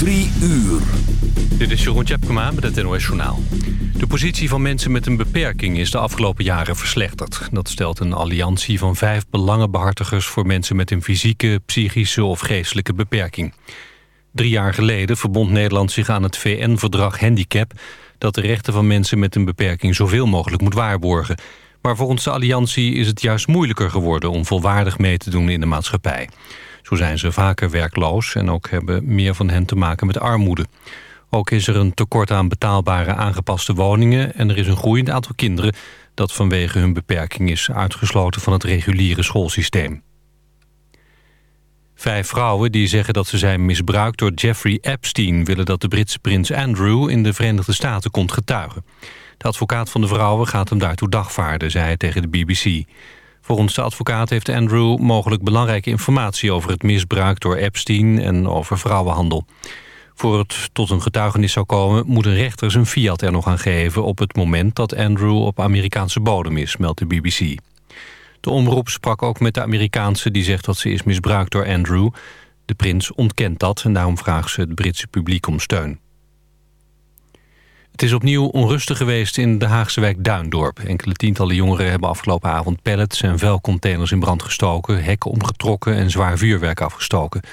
Drie uur. Dit is Jeroen Tjepkema met het NOS Journaal. De positie van mensen met een beperking is de afgelopen jaren verslechterd. Dat stelt een alliantie van vijf belangenbehartigers... voor mensen met een fysieke, psychische of geestelijke beperking. Drie jaar geleden verbond Nederland zich aan het VN-verdrag Handicap... dat de rechten van mensen met een beperking zoveel mogelijk moet waarborgen. Maar volgens de alliantie is het juist moeilijker geworden... om volwaardig mee te doen in de maatschappij. Zo zijn ze vaker werkloos en ook hebben meer van hen te maken met armoede. Ook is er een tekort aan betaalbare aangepaste woningen... en er is een groeiend aantal kinderen dat vanwege hun beperking is uitgesloten van het reguliere schoolsysteem. Vijf vrouwen die zeggen dat ze zijn misbruikt door Jeffrey Epstein... willen dat de Britse prins Andrew in de Verenigde Staten komt getuigen. De advocaat van de vrouwen gaat hem daartoe dagvaarden, zei hij tegen de BBC. Volgens de advocaat heeft Andrew mogelijk belangrijke informatie... over het misbruik door Epstein en over vrouwenhandel. Voor het tot een getuigenis zou komen... moet een rechter zijn fiat er nog aan geven... op het moment dat Andrew op Amerikaanse bodem is, meldt de BBC. De omroep sprak ook met de Amerikaanse... die zegt dat ze is misbruikt door Andrew. De prins ontkent dat en daarom vraagt ze het Britse publiek om steun. Het is opnieuw onrustig geweest in de Haagse wijk Duindorp. Enkele tientallen jongeren hebben afgelopen avond pallets en vuilcontainers in brand gestoken... hekken omgetrokken en zwaar vuurwerk afgestoken. Er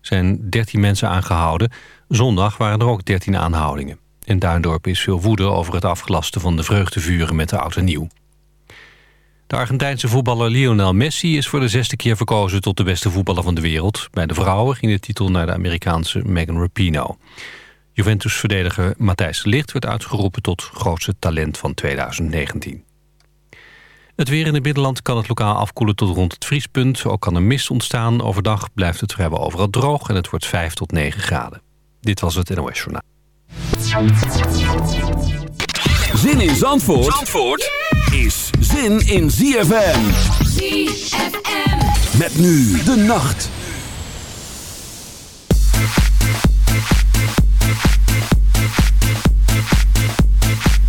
zijn 13 mensen aangehouden. Zondag waren er ook 13 aanhoudingen. In Duindorp is veel woede over het afgelasten van de vreugdevuren met de oud nieuw. De Argentijnse voetballer Lionel Messi is voor de zesde keer verkozen tot de beste voetballer van de wereld. Bij de vrouwen ging de titel naar de Amerikaanse Megan Rapinoe. Juventus-verdediger Matthijs Licht werd uitgeroepen tot grootste talent van 2019. Het weer in het binnenland kan het lokaal afkoelen tot rond het vriespunt. Ook kan er mist ontstaan. Overdag blijft het vrijwel overal droog en het wordt 5 tot 9 graden. Dit was het NOS Journaal. Zin in Zandvoort, Zandvoort is zin in ZFM. ZFM. Met nu de nacht. Bye.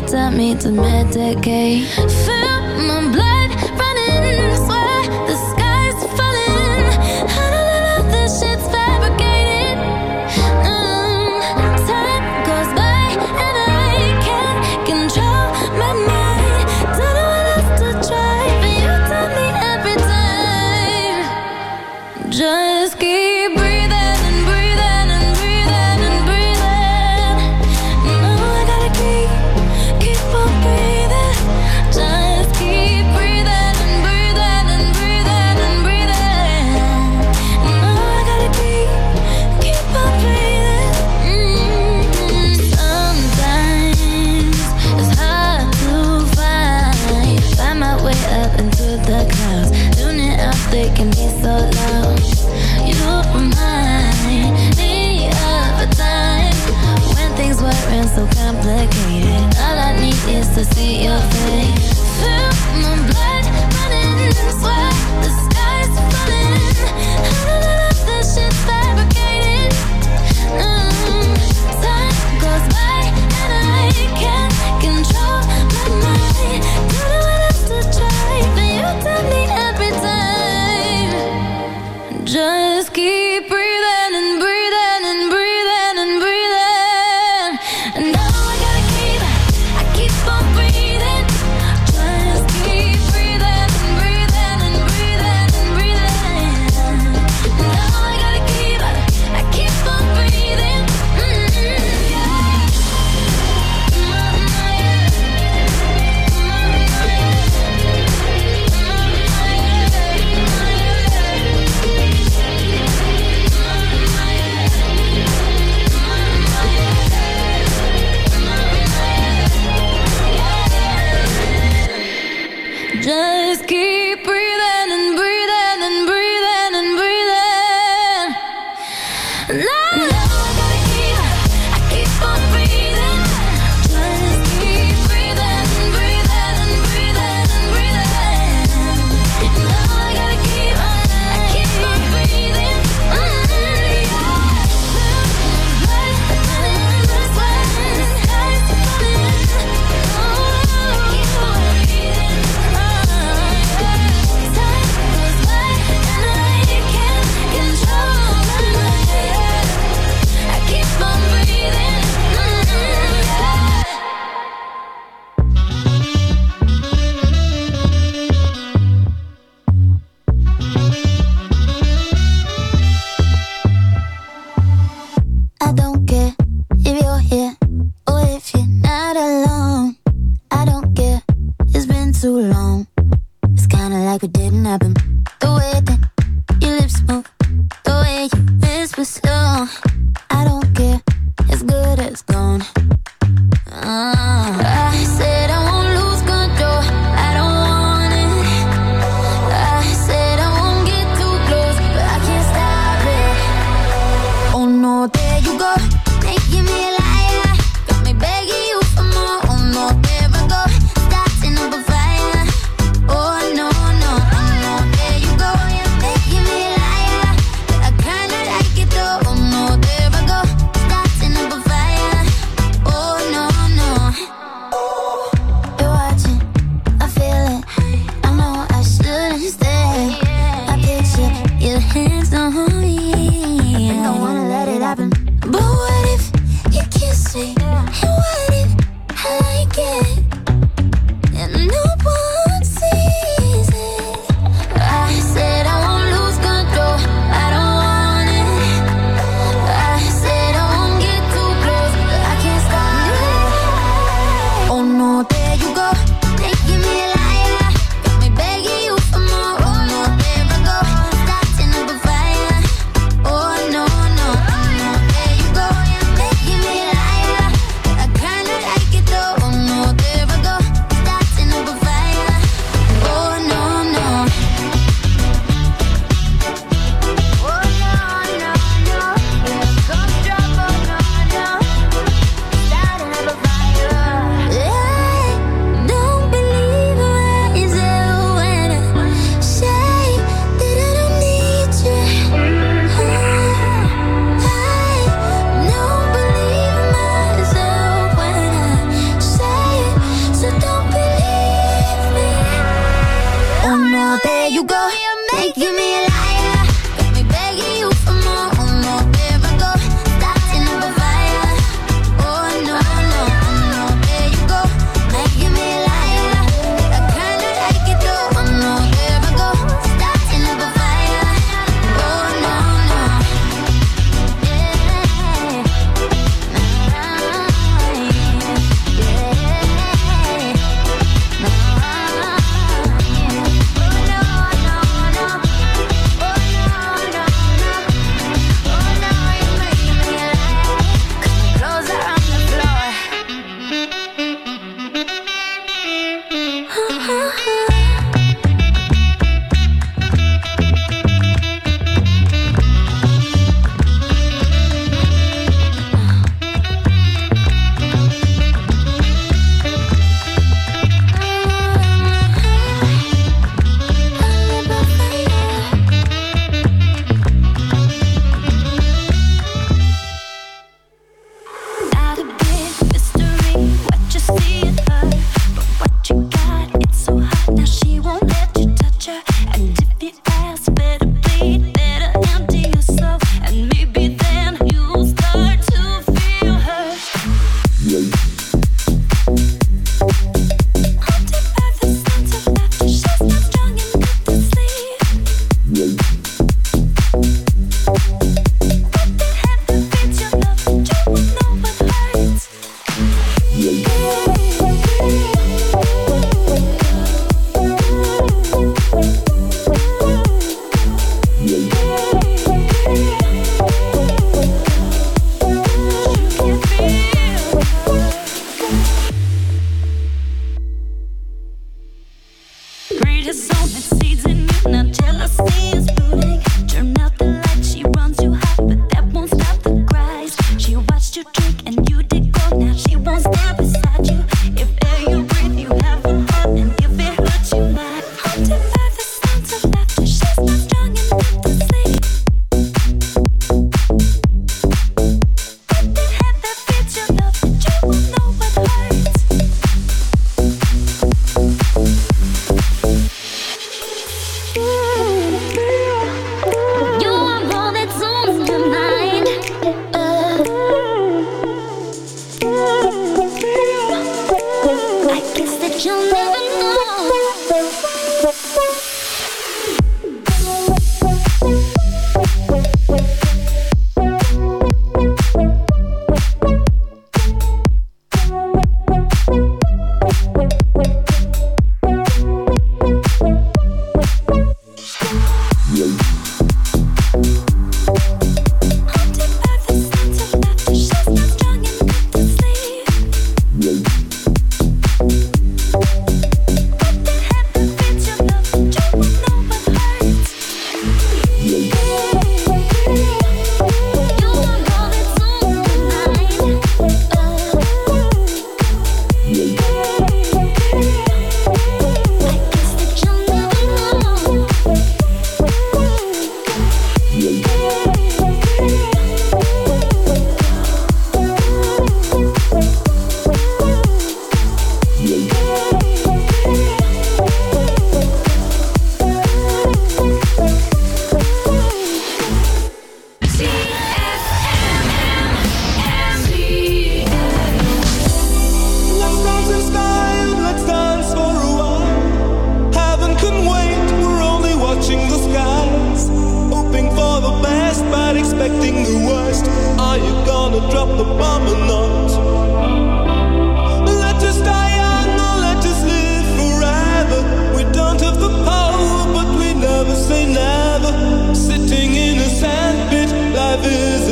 They can be so loud. You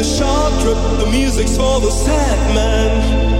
the shark trip, the music's for the sad man.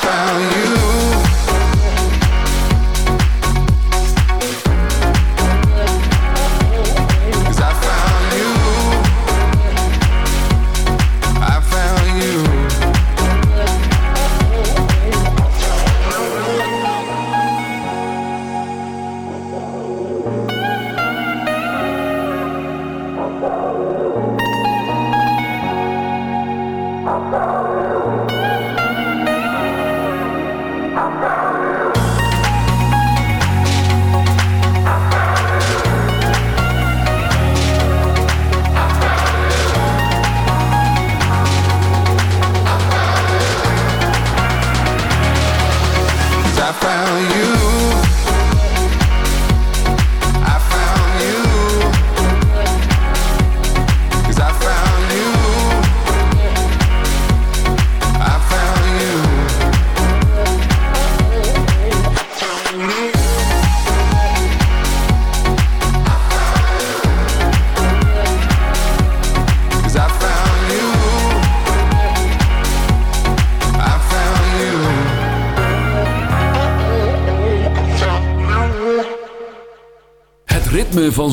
Found you.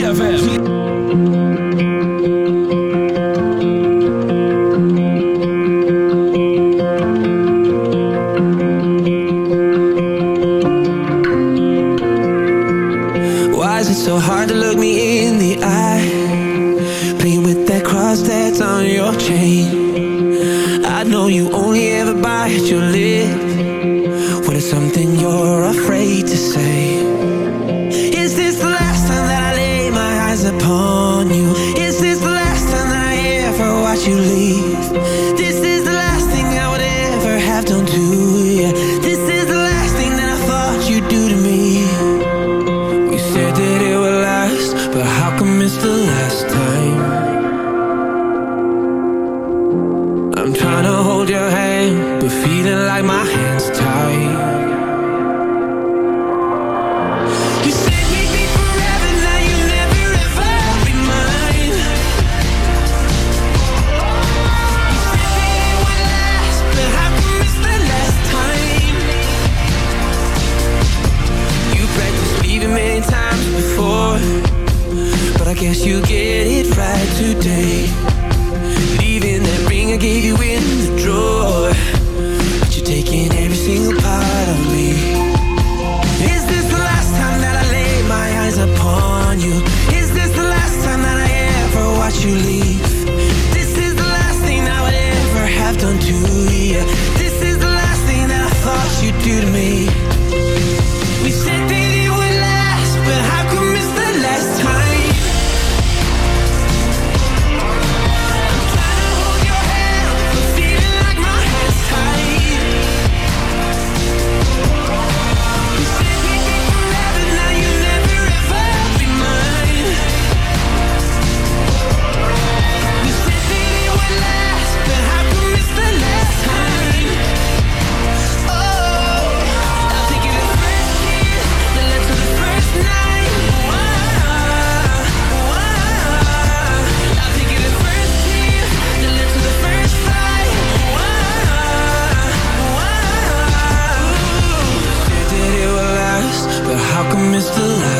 ZFM. you leave. Miss the Light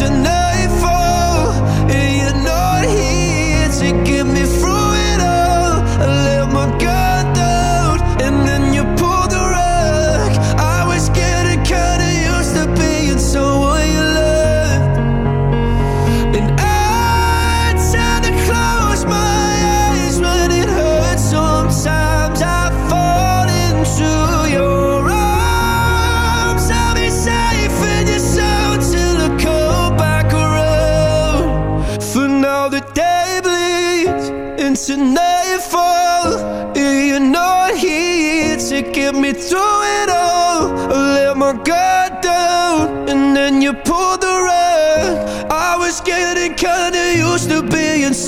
listening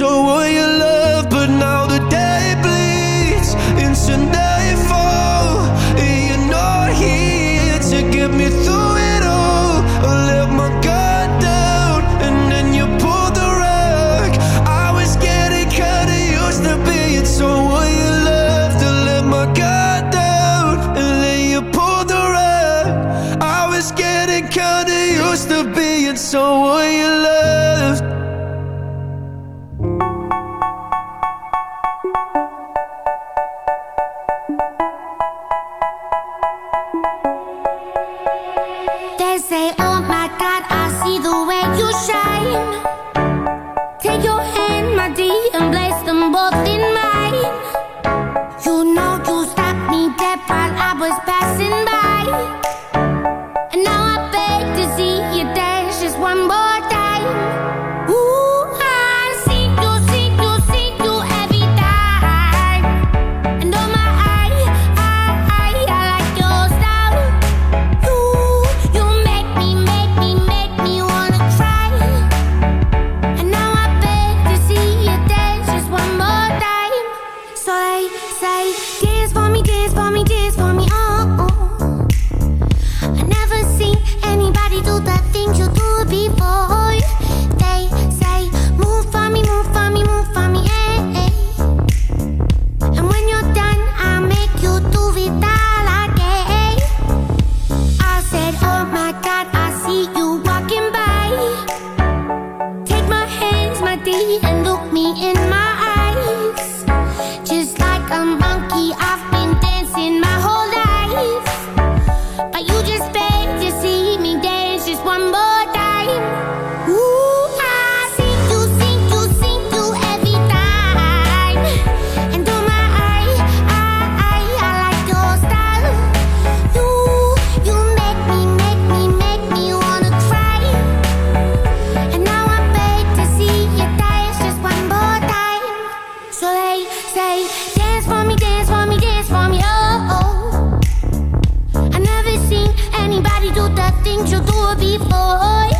so will you love nothing to do before.